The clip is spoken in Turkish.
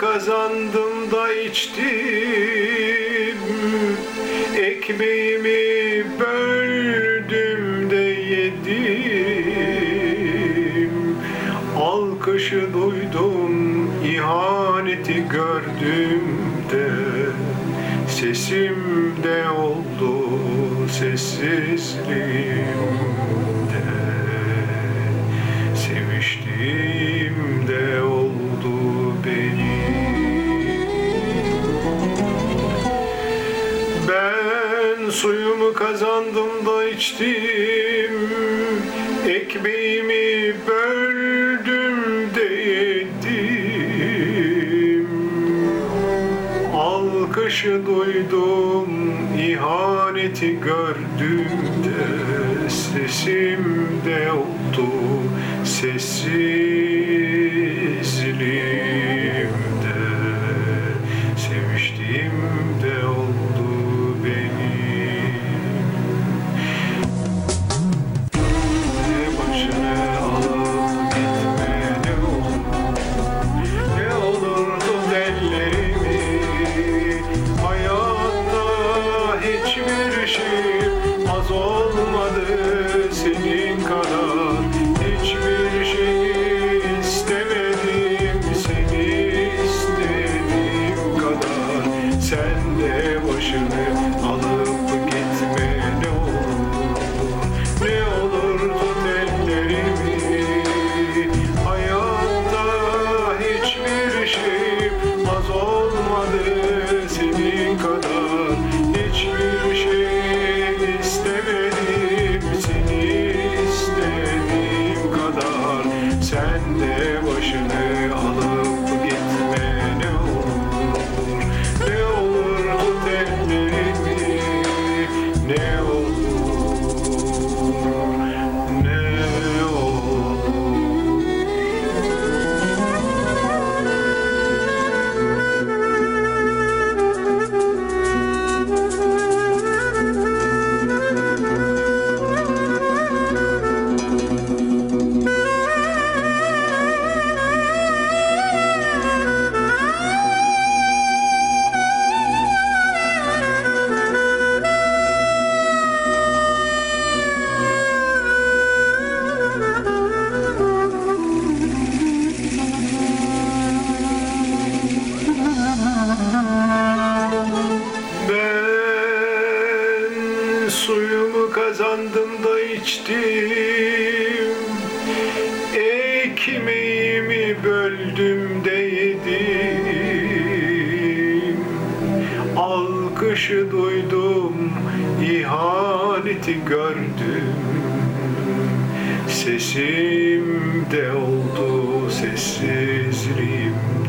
kazandım da içtim. Ekmeğimi böldüm de yedim. Alkışı duydum, ihaneti gördüm de. Sesimde oldu sessizliğimde. Seviştiğimde suyumu kazandım da içtim. Ekmeğimi böldüm de yedim. Alkışı duydum, ihaneti gördüm de Sesimde oldu sessizliğimde suyumu kazandım da içtim. Ekmeğimi böldüm de yedim. Alkışı duydum, ihaneti gördüm. Sesimde oldu sessizliğimde